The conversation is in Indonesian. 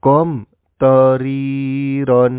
kom toriron.